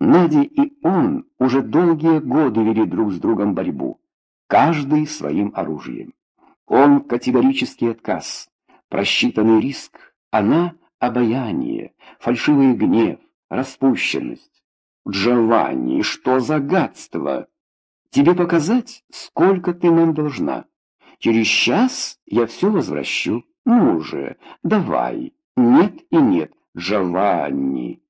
Надя и он уже долгие годы вели друг с другом борьбу, каждый своим оружием. Он категорический отказ, просчитанный риск, она — обаяние, фальшивый гнев, распущенность. Джованни, что за гадство! Тебе показать, сколько ты нам должна? Через час я все возвращу. Ну же, давай. Нет и нет, Джованни.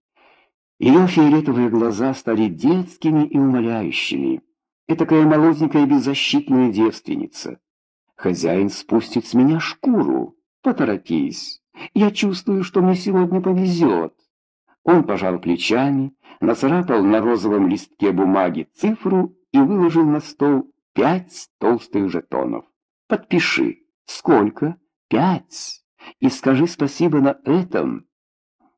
Ее фиолетовые глаза стали детскими и умоляющими. Этакая молоденькая беззащитная девственница. Хозяин спустит с меня шкуру. Поторопись. Я чувствую, что мне сегодня повезет. Он пожал плечами, нацарапал на розовом листке бумаги цифру и выложил на стол пять толстых жетонов. Подпиши. Сколько? Пять. И скажи спасибо на этом.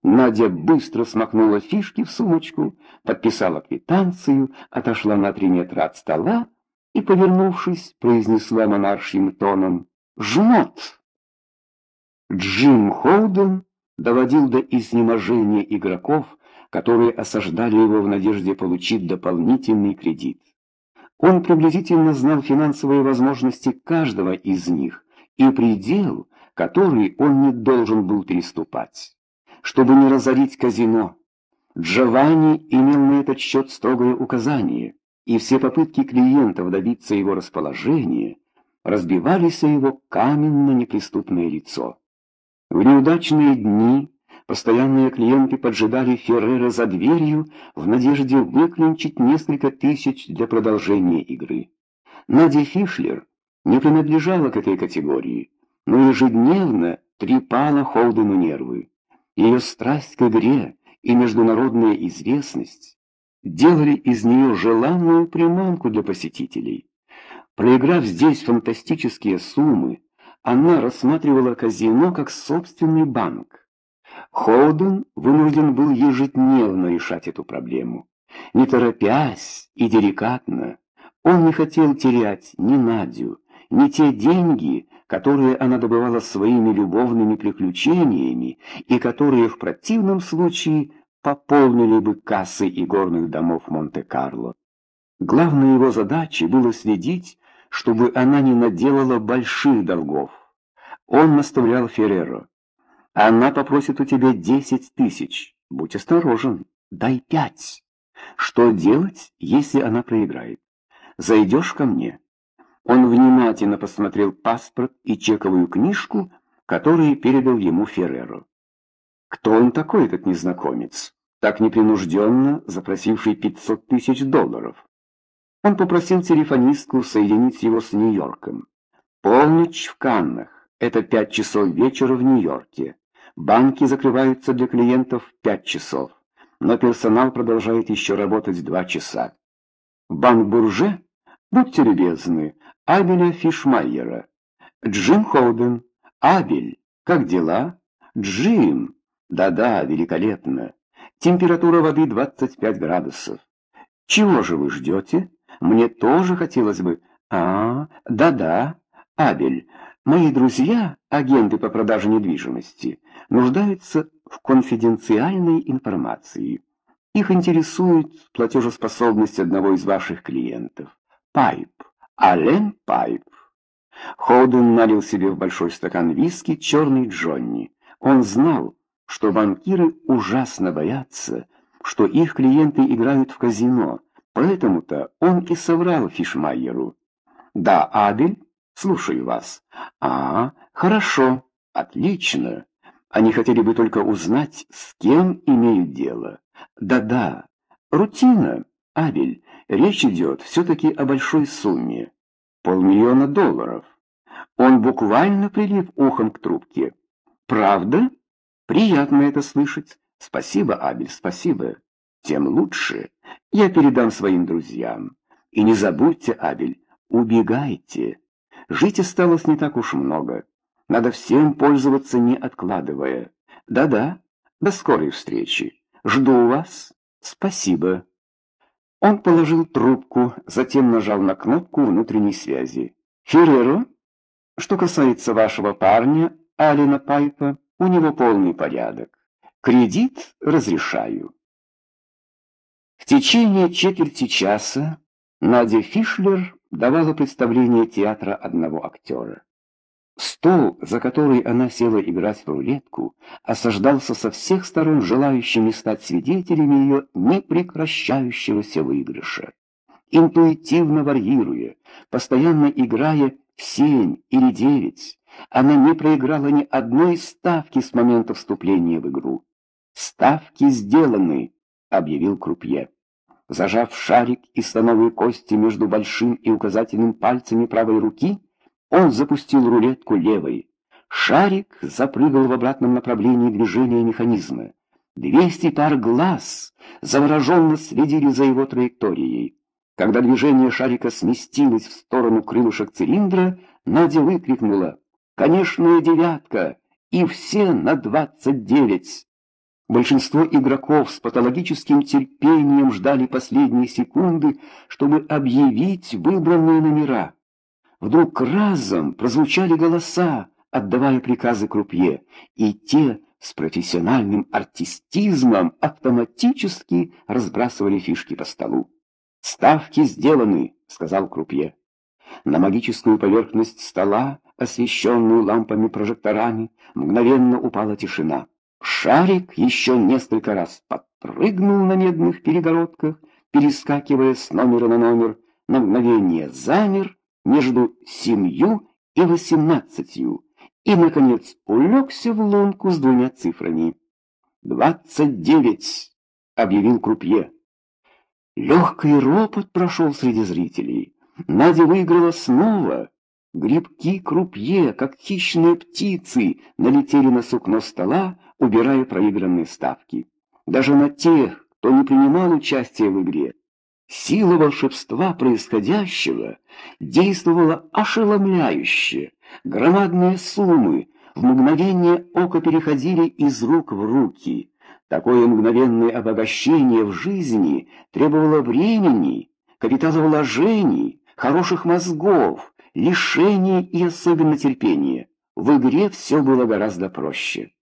Надя быстро смахнула фишки в сумочку, подписала квитанцию, отошла на три метра от стола и, повернувшись, произнесла монаршим тоном «Жмот!». Джим Холден доводил до изнеможения игроков, которые осаждали его в надежде получить дополнительный кредит. Он приблизительно знал финансовые возможности каждого из них и предел, который он не должен был переступать. Чтобы не разорить казино, Джованни имел на этот счет строгое указание, и все попытки клиентов добиться его расположения разбивались о его каменно-неприступное лицо. В неудачные дни постоянные клиенты поджидали Феррера за дверью в надежде выклинчить несколько тысяч для продолжения игры. Надя Фишлер не принадлежала к этой категории, но ежедневно трепала Холдену нервы. Ее страсть к игре и международная известность делали из нее желанную приманку для посетителей. Проиграв здесь фантастические суммы, она рассматривала казино как собственный банк. Холден вынужден был ежедневно решать эту проблему. Не торопясь и деликатно, он не хотел терять ни Надю, ни те деньги, которые она добывала своими любовными приключениями и которые в противном случае пополнили бы кассы игорных домов Монте-Карло. Главной его задачей было следить, чтобы она не наделала больших долгов. Он наставлял Ферреро. Она попросит у тебя десять тысяч. Будь осторожен, дай пять. Что делать, если она проиграет? Зайдешь ко мне. Он внимательно посмотрел паспорт и чековую книжку, которые передал ему Ферреро. Кто он такой, этот незнакомец, так непринужденно запросивший пятьсот тысяч долларов? Он попросил телефонистку соединить его с Нью-Йорком. Полночь в Каннах. Это пять часов вечера в Нью-Йорке. Банки закрываются для клиентов в пять часов, но персонал продолжает еще работать два часа. Банк Бурже? Будьте любезны, Абеля Фишмайера. Джим Холден. Абель, как дела? Джим. Да-да, великолепно. Температура воды 25 градусов. Чего же вы ждете? Мне тоже хотелось бы... А, да-да, Абель, мои друзья, агенты по продаже недвижимости, нуждаются в конфиденциальной информации. Их интересует платежеспособность одного из ваших клиентов. Пайп. Ален Пайп. Холден налил себе в большой стакан виски черный Джонни. Он знал, что банкиры ужасно боятся, что их клиенты играют в казино, Поэтому-то он и соврал Фишмайеру. «Да, Абель, слушаю вас». «А, хорошо, отлично. Они хотели бы только узнать, с кем имеют дело». «Да-да, рутина, Абель, речь идет все-таки о большой сумме. Полмиллиона долларов». Он буквально прилип ухом к трубке. «Правда? Приятно это слышать. Спасибо, Абель, спасибо. Тем лучше». Я передам своим друзьям. И не забудьте, Абель, убегайте. Жить осталось не так уж много. Надо всем пользоваться, не откладывая. Да-да, до скорой встречи. Жду вас. Спасибо. Он положил трубку, затем нажал на кнопку внутренней связи. «Ферреро, что касается вашего парня, Алина Пайпа, у него полный порядок. Кредит разрешаю». В течение четверти часа Надя Фишлер давала представление театра одного актера. Стол, за который она села играть в рулетку, осаждался со всех сторон желающими стать свидетелями ее непрекращающегося выигрыша. Интуитивно варьируя, постоянно играя семь или девять, она не проиграла ни одной ставки с момента вступления в игру. «Ставки сделаны», — объявил крупье. Зажав шарик и становые кости между большим и указательным пальцами правой руки, он запустил рулетку левой. Шарик запрыгал в обратном направлении движения механизма. Двести пар глаз завороженно следили за его траекторией. Когда движение шарика сместилось в сторону крылышек цилиндра, Надя выкрикнула «Конечная девятка! И все на двадцать девять!» Большинство игроков с патологическим терпением ждали последние секунды, чтобы объявить выбранные номера. Вдруг разом прозвучали голоса, отдавая приказы крупье, и те с профессиональным артистизмом автоматически разбрасывали фишки по столу. «Ставки сделаны», — сказал крупье. На магическую поверхность стола, освещенную лампами-прожекторами, мгновенно упала тишина. Шарик еще несколько раз подпрыгнул на медных перегородках, перескакивая с номера на номер, на мгновение замер между семью и восемнадцатью и, наконец, улегся в лунку с двумя цифрами. «Двадцать девять!» — объявил крупье. Легкий ропот прошел среди зрителей. Надя выиграла снова. Грибки крупье, как хищные птицы, налетели на сукно стола, убирая проигранные ставки. Даже на тех, кто не принимал участия в игре. Сила волшебства происходящего действовала ошеломляюще. Громадные суммы в мгновение ока переходили из рук в руки. Такое мгновенное обогащение в жизни требовало времени, капиталовложений, хороших мозгов, лишений и особенно терпения. В игре все было гораздо проще.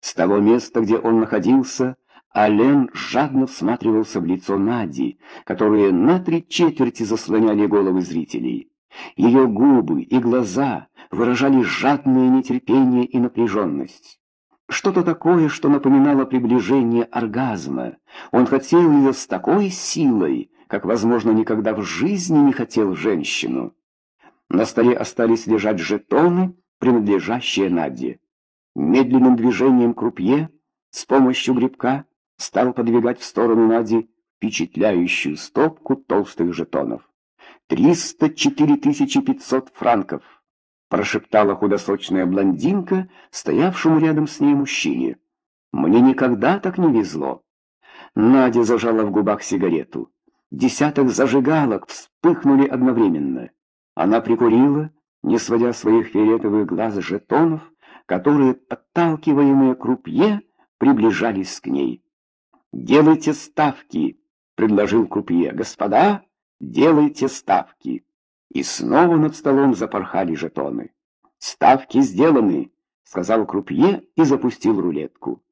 С того места, где он находился, Ален жадно всматривался в лицо Нади, которые на три четверти заслоняли головы зрителей. Ее губы и глаза выражали жадное нетерпение и напряженность. Что-то такое, что напоминало приближение оргазма. Он хотел ее с такой силой, как, возможно, никогда в жизни не хотел женщину. На столе остались лежать жетоны, принадлежащие Наде. Медленным движением крупье с помощью грибка стал подвигать в сторону Нади впечатляющую стопку толстых жетонов. «Триста четыре тысячи пятьсот франков!» — прошептала худосочная блондинка, стоявшему рядом с ней мужчине. «Мне никогда так не везло!» Надя зажала в губах сигарету. Десяток зажигалок вспыхнули одновременно. Она прикурила, не сводя своих фиолетовых глаз жетонов, которые, подталкиваемые крупье, приближались к ней. «Делайте ставки!» — предложил крупье. «Господа, делайте ставки!» И снова над столом запорхали жетоны. «Ставки сделаны!» — сказал крупье и запустил рулетку.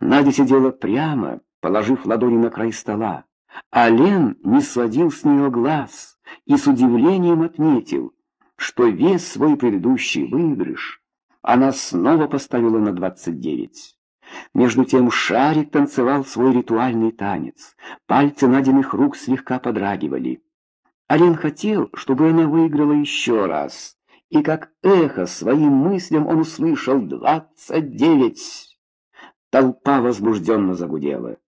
Надя сидела прямо, положив ладони на край стола. А Лен не сводил с нее глаз и с удивлением отметил, что весь свой предыдущий выигрыш она снова поставила на двадцать девять. Между тем шарик танцевал свой ритуальный танец. Пальцы Надиных рук слегка подрагивали. Ален хотел, чтобы она выиграла еще раз. И как эхо своим мыслям он услышал «двадцать девять». Толпа возбужденно загудела.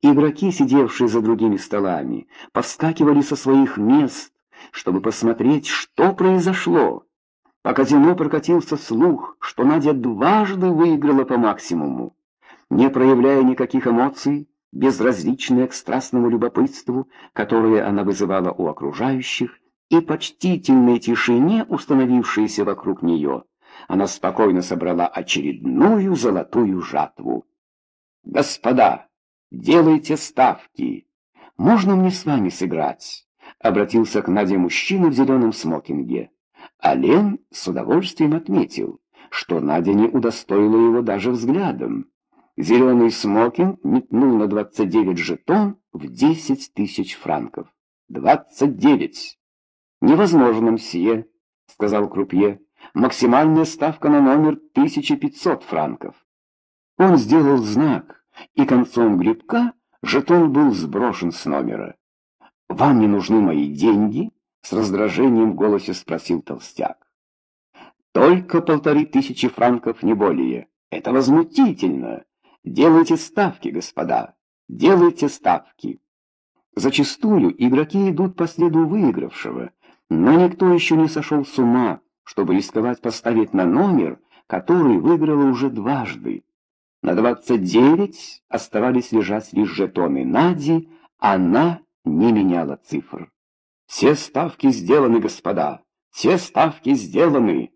Игроки, сидевшие за другими столами, повскакивали со своих мест, чтобы посмотреть, что произошло. По казино прокатился слух, что Надя дважды выиграла по максимуму не проявляя никаких эмоций, безразличная к страстному любопытству, которое она вызывала у окружающих, и почтительной тишине, установившейся вокруг нее, она спокойно собрала очередную золотую жатву. «Господа, делайте ставки! Можно мне с вами сыграть?» — обратился к Наде мужчина в зеленом смокинге. Ален с удовольствием отметил, что Надя не удостоила его даже взглядом. Зеленый смокинг метнул на 29 жетон в десять тысяч франков. «Двадцать девять!» «Невозможно, мсье», — сказал Крупье. «Максимальная ставка на номер 1500 франков». Он сделал знак, и концом грибка жетон был сброшен с номера. «Вам не нужны мои деньги?» — с раздражением в голосе спросил толстяк. «Только полторы тысячи франков, не более. Это возмутительно. Делайте ставки, господа, делайте ставки». Зачастую игроки идут по следу выигравшего, но никто еще не сошел с ума, чтобы рисковать поставить на номер, который выиграла уже дважды. На двадцать девять оставались лежать лишь жетоны Нади, она не меняла цифр. «Все ставки сделаны, господа! Все ставки сделаны!»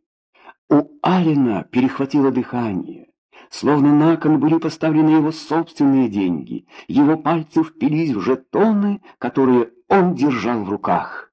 У Алина перехватило дыхание. Словно на кон были поставлены его собственные деньги. Его пальцы впились в жетоны, которые он держал в руках.